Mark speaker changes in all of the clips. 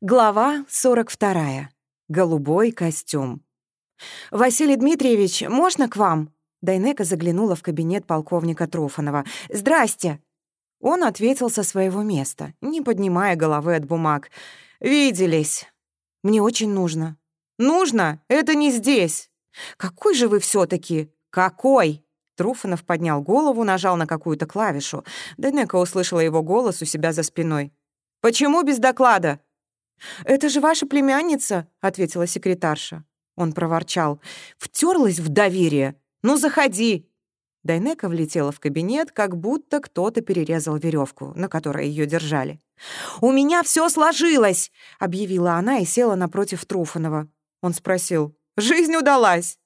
Speaker 1: Глава 42. Голубой костюм. «Василий Дмитриевич, можно к вам?» Дайнека заглянула в кабинет полковника Трофанова. «Здрасте!» Он ответил со своего места, не поднимая головы от бумаг. «Виделись. Мне очень нужно». «Нужно? Это не здесь!» «Какой же вы все таки Какой?» Труфанов поднял голову, нажал на какую-то клавишу. Дайнека услышала его голос у себя за спиной. «Почему без доклада?» «Это же ваша племянница», — ответила секретарша. Он проворчал. «Втерлась в доверие. Ну, заходи!» Дайнека влетела в кабинет, как будто кто-то перерезал веревку, на которой ее держали. «У меня все сложилось!» — объявила она и села напротив Труфанова. Он спросил. «Жизнь удалась!»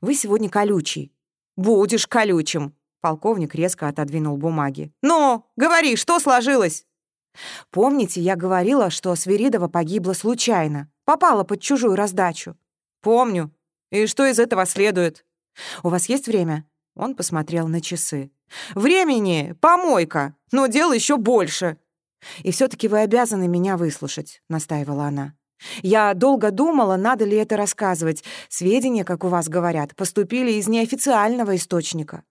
Speaker 1: «Вы сегодня колючий». «Будешь колючим!» Полковник резко отодвинул бумаги. «Ну, говори, что сложилось?» Помните, я говорила, что Свиридова погибла случайно, попала под чужую раздачу? Помню. И что из этого следует? У вас есть время? Он посмотрел на часы. Времени, помойка, но дел еще больше. И все таки вы обязаны меня выслушать, настаивала она. Я долго думала, надо ли это рассказывать. Сведения, как у вас говорят, поступили из неофициального источника.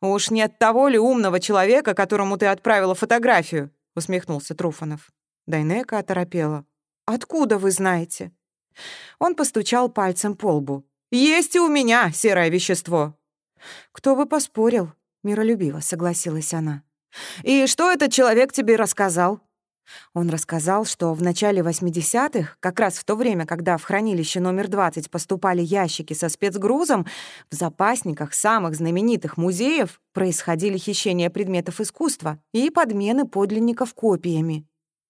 Speaker 1: Уж не от того ли умного человека, которому ты отправила фотографию? — усмехнулся Труфанов. Дайнека оторопела. «Откуда вы знаете?» Он постучал пальцем по лбу. «Есть и у меня серое вещество!» «Кто бы поспорил?» — миролюбиво согласилась она. «И что этот человек тебе рассказал?» Он рассказал, что в начале 80-х, как раз в то время, когда в хранилище номер 20 поступали ящики со спецгрузом, в запасниках самых знаменитых музеев происходили хищения предметов искусства и подмены подлинников копиями.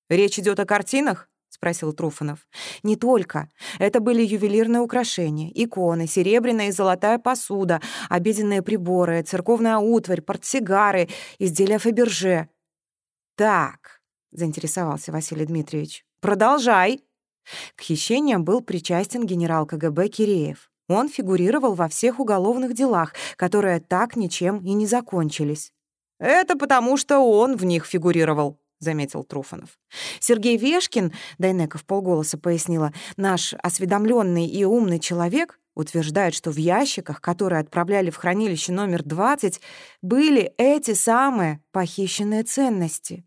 Speaker 1: «Речь идет о картинах?» — спросил Труфанов. «Не только. Это были ювелирные украшения, иконы, серебряная и золотая посуда, обеденные приборы, церковная утварь, портсигары, изделия Фаберже». «Так», заинтересовался Василий Дмитриевич. «Продолжай!» К хищениям был причастен генерал КГБ Киреев. Он фигурировал во всех уголовных делах, которые так ничем и не закончились. «Это потому, что он в них фигурировал», — заметил Труфанов. «Сергей Вешкин», — Дайнеков полголоса пояснила, «наш осведомленный и умный человек утверждает, что в ящиках, которые отправляли в хранилище номер 20, были эти самые похищенные ценности».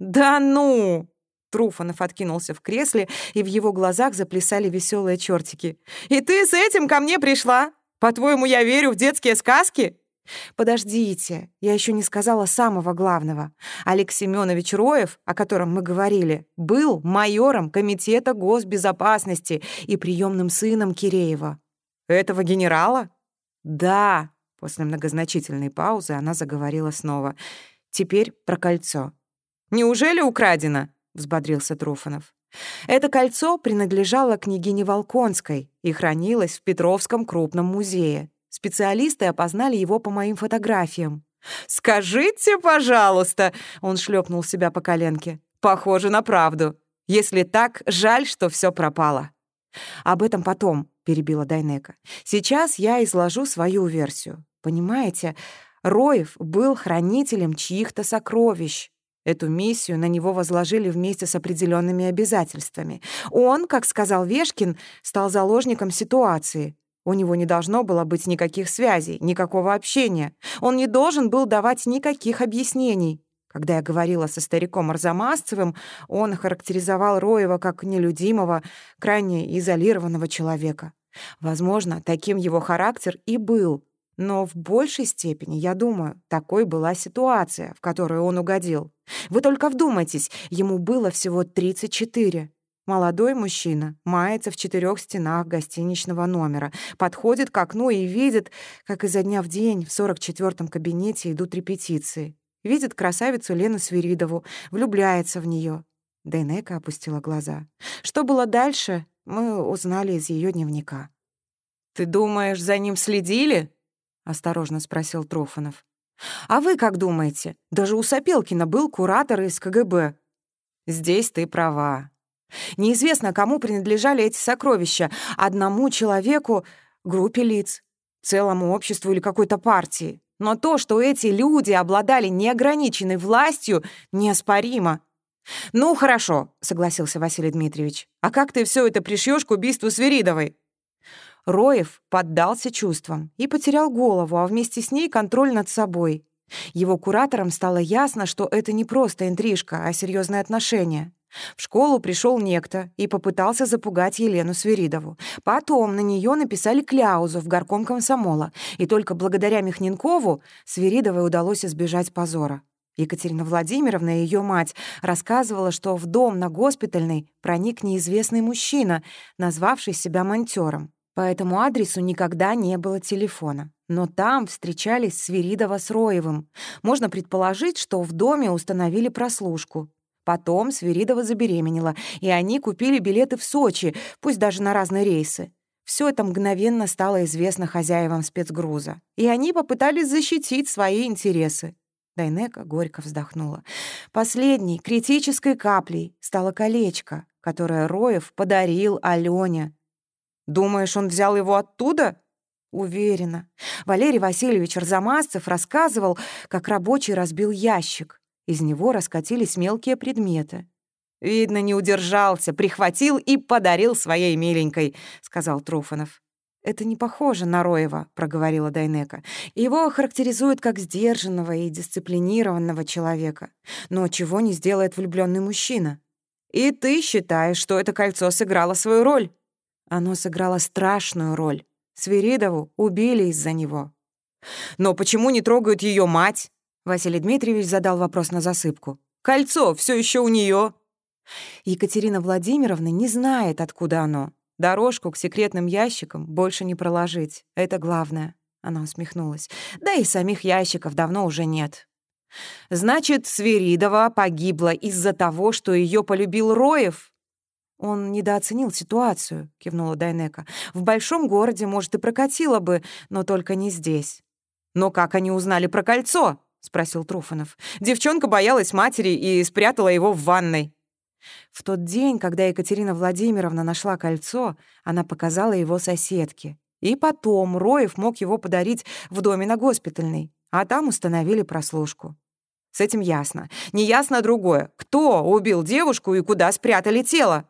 Speaker 1: «Да ну!» Труфанов откинулся в кресле, и в его глазах заплясали веселые чертики. «И ты с этим ко мне пришла? По-твоему, я верю в детские сказки?» «Подождите, я еще не сказала самого главного. Олег Семенович Роев, о котором мы говорили, был майором Комитета госбезопасности и приемным сыном Киреева». «Этого генерала?» «Да», — после многозначительной паузы она заговорила снова. «Теперь про кольцо. Неужели украдено?» — взбодрился Труфанов. Это кольцо принадлежало княгине Волконской и хранилось в Петровском крупном музее. Специалисты опознали его по моим фотографиям. «Скажите, пожалуйста!» — он шлепнул себя по коленке. «Похоже на правду. Если так, жаль, что все пропало». «Об этом потом», — перебила Дайнека. «Сейчас я изложу свою версию. Понимаете, Роев был хранителем чьих-то сокровищ. Эту миссию на него возложили вместе с определенными обязательствами. Он, как сказал Вешкин, стал заложником ситуации. У него не должно было быть никаких связей, никакого общения. Он не должен был давать никаких объяснений. Когда я говорила со стариком Арзамасцевым, он характеризовал Роева как нелюдимого, крайне изолированного человека. Возможно, таким его характер и был. Но в большей степени, я думаю, такой была ситуация, в которую он угодил. Вы только вдумайтесь, ему было всего 34. Молодой мужчина мается в четырех стенах гостиничного номера, подходит к окну и видит, как изо дня в день в 44-м кабинете идут репетиции. Видит красавицу Лену Свиридову, влюбляется в нее. Дейнека опустила глаза. Что было дальше, мы узнали из ее дневника. «Ты думаешь, за ним следили?» — осторожно спросил Трофанов. «А вы как думаете? Даже у Сапелкина был куратор из КГБ». «Здесь ты права. Неизвестно, кому принадлежали эти сокровища. Одному человеку, группе лиц, целому обществу или какой-то партии. Но то, что эти люди обладали неограниченной властью, неоспоримо. «Ну, хорошо», — согласился Василий Дмитриевич. «А как ты все это пришьешь к убийству Свиридовой?» Роев поддался чувствам и потерял голову, а вместе с ней контроль над собой. Его кураторам стало ясно, что это не просто интрижка, а серьезные отношения. В школу пришел некто и попытался запугать Елену Свиридову. Потом на нее написали кляузу в горком комсомола, и только благодаря Михненкову Свиридовой удалось избежать позора. Екатерина Владимировна, ее мать, рассказывала, что в дом на госпитальной проник неизвестный мужчина, назвавший себя монтёром. По этому адресу никогда не было телефона. Но там встречались Свиридова с Роевым. Можно предположить, что в доме установили прослушку. Потом Свиридова забеременела, и они купили билеты в Сочи, пусть даже на разные рейсы. Все это мгновенно стало известно хозяевам спецгруза. И они попытались защитить свои интересы. Дайнека горько вздохнула. Последней критической каплей стало колечко, которое Роев подарил Алёне. «Думаешь, он взял его оттуда?» Уверена. Валерий Васильевич Арзамасцев рассказывал, как рабочий разбил ящик. Из него раскатились мелкие предметы. «Видно, не удержался, прихватил и подарил своей миленькой», — сказал Труфанов. «Это не похоже на Роева», — проговорила Дайнека. «Его характеризуют как сдержанного и дисциплинированного человека. Но чего не сделает влюбленный мужчина? И ты считаешь, что это кольцо сыграло свою роль?» Оно сыграло страшную роль. Свиридову убили из-за него. «Но почему не трогают ее мать?» Василий Дмитриевич задал вопрос на засыпку. «Кольцо все еще у нее. Екатерина Владимировна не знает, откуда оно. Дорожку к секретным ящикам больше не проложить. Это главное. Она усмехнулась. Да и самих ящиков давно уже нет. Значит, Свиридова погибла из-за того, что ее полюбил Роев? Он недооценил ситуацию, кивнула Дайнека. В большом городе, может, и прокатило бы, но только не здесь. Но как они узнали про кольцо? спросил Труфанов. Девчонка боялась матери и спрятала его в ванной. В тот день, когда Екатерина Владимировна нашла кольцо, она показала его соседке. И потом Роев мог его подарить в доме на госпитальной, а там установили прослушку. С этим ясно. Неясно другое. Кто убил девушку и куда спрятали тело?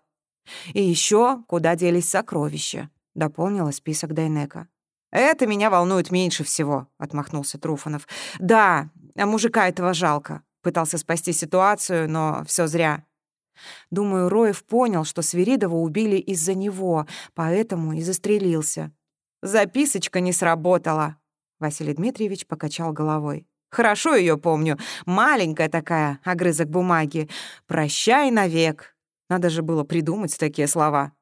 Speaker 1: И еще куда делись сокровища, дополнила список Дайнека. «Это меня волнует меньше всего», — отмахнулся Труфанов. «Да, а мужика этого жалко. Пытался спасти ситуацию, но все зря. Думаю, Роев понял, что Свиридова убили из-за него, поэтому и застрелился. «Записочка не сработала», — Василий Дмитриевич покачал головой. «Хорошо ее помню. Маленькая такая, огрызок бумаги. Прощай навек». Надо же было придумать такие слова.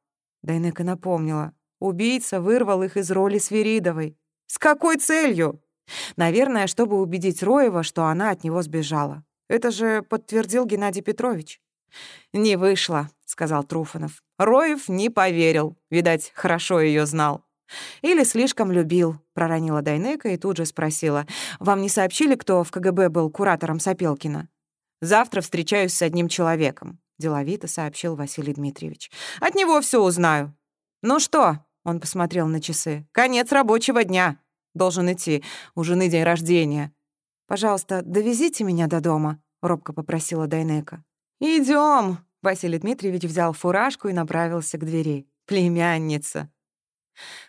Speaker 1: Дайнека напомнила. Убийца вырвал их из роли Свиридовой. С какой целью? Наверное, чтобы убедить Роева, что она от него сбежала. Это же подтвердил Геннадий Петрович. «Не вышло», — сказал Труфанов. Роев не поверил. Видать, хорошо ее знал. «Или слишком любил», — проронила Дайнека и тут же спросила. «Вам не сообщили, кто в КГБ был куратором Сапелкина?» «Завтра встречаюсь с одним человеком», — деловито сообщил Василий Дмитриевич. «От него все узнаю». «Ну что?» — он посмотрел на часы. «Конец рабочего дня. Должен идти. У жены день рождения». «Пожалуйста, довезите меня до дома», — робко попросила Дайнека. Идем. Василий Дмитриевич взял фуражку и направился к двери. «Племянница».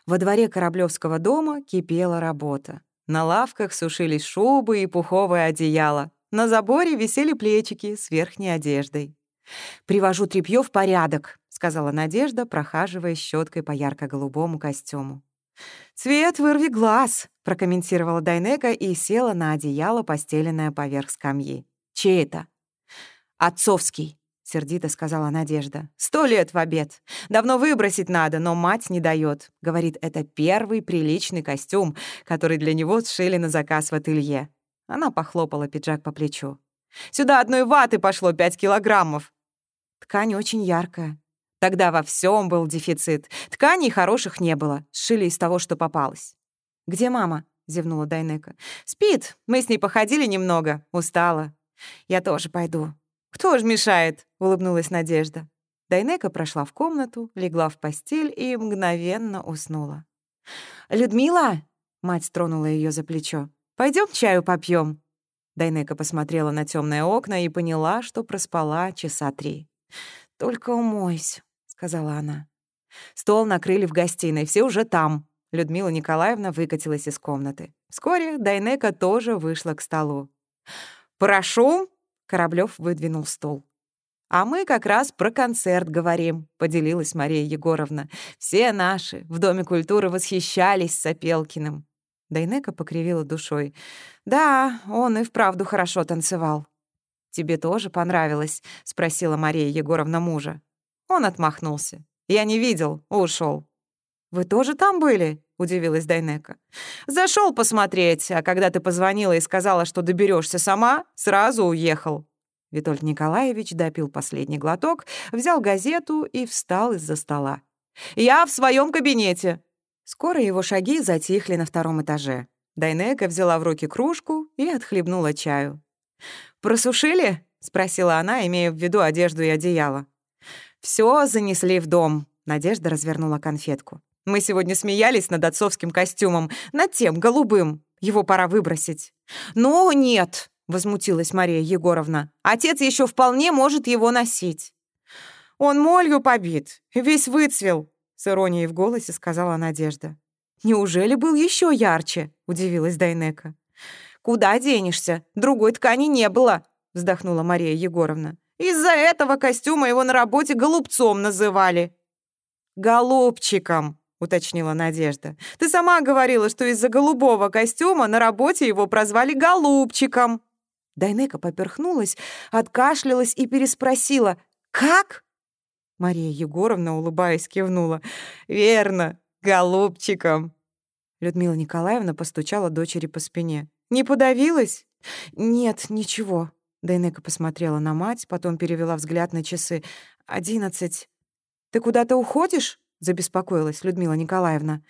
Speaker 1: Во дворе Кораблёвского дома кипела работа. На лавках сушились шубы и пуховое одеяло. На заборе висели плечики с верхней одеждой. «Привожу тряпьё в порядок», — сказала Надежда, прохаживая щеткой по ярко-голубому костюму. «Цвет вырви глаз», — прокомментировала Дайнека и села на одеяло, постеленное поверх скамьи. «Чей это?» «Отцовский», — сердито сказала Надежда. «Сто лет в обед. Давно выбросить надо, но мать не дает. Говорит, это первый приличный костюм, который для него сшили на заказ в ателье». Она похлопала пиджак по плечу. «Сюда одной ваты пошло пять килограммов». Ткань очень яркая. Тогда во всем был дефицит. Тканей хороших не было. Сшили из того, что попалось. «Где мама?» — зевнула Дайнека. «Спит. Мы с ней походили немного. Устала. Я тоже пойду. «Кто ж мешает?» — улыбнулась Надежда. Дайнека прошла в комнату, легла в постель и мгновенно уснула. «Людмила!» — мать тронула ее за плечо. Пойдем чаю попьем. Дайнека посмотрела на темные окна и поняла, что проспала часа три. «Только умойся», — сказала она. Стол накрыли в гостиной, все уже там. Людмила Николаевна выкатилась из комнаты. Вскоре Дайнека тоже вышла к столу. «Прошу!» — Кораблёв выдвинул стол. «А мы как раз про концерт говорим», — поделилась Мария Егоровна. «Все наши в Доме культуры восхищались Сапелкиным». Дайнека покривила душой. «Да, он и вправду хорошо танцевал». «Тебе тоже понравилось?» — спросила Мария Егоровна мужа. Он отмахнулся. «Я не видел, ушел. «Вы тоже там были?» — удивилась Дайнека. Зашел посмотреть, а когда ты позвонила и сказала, что доберешься сама, сразу уехал». Витольд Николаевич допил последний глоток, взял газету и встал из-за стола. «Я в своем кабинете!» Скоро его шаги затихли на втором этаже. Дайнека взяла в руки кружку и отхлебнула чаю. «Просушили?» — спросила она, имея в виду одежду и одеяло. Все занесли в дом», — Надежда развернула конфетку. Мы сегодня смеялись над отцовским костюмом, над тем, голубым. Его пора выбросить». «Ну, нет», — возмутилась Мария Егоровна. «Отец еще вполне может его носить». «Он молью побит, весь выцвел», — с иронией в голосе сказала Надежда. «Неужели был еще ярче?» — удивилась Дайнека. «Куда денешься? Другой ткани не было», — вздохнула Мария Егоровна. «Из-за этого костюма его на работе голубцом называли». «Голубчиком», — уточнила Надежда. «Ты сама говорила, что из-за голубого костюма на работе его прозвали «голубчиком». Дайнека поперхнулась, откашлялась и переспросила. «Как?» Мария Егоровна, улыбаясь, кивнула. «Верно, голубчиком». Людмила Николаевна постучала дочери по спине. «Не подавилась?» «Нет, ничего». Дайнека посмотрела на мать, потом перевела взгляд на часы. «Одиннадцать. Ты куда-то уходишь?» — забеспокоилась Людмила Николаевна.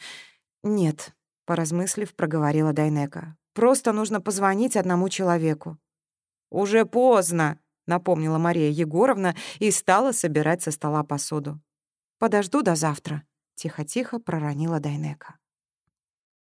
Speaker 1: «Нет», — поразмыслив, проговорила Дайнека. «Просто нужно позвонить одному человеку». «Уже поздно», — напомнила Мария Егоровна и стала собирать со стола посуду. «Подожду до завтра», — тихо-тихо проронила Дайнека.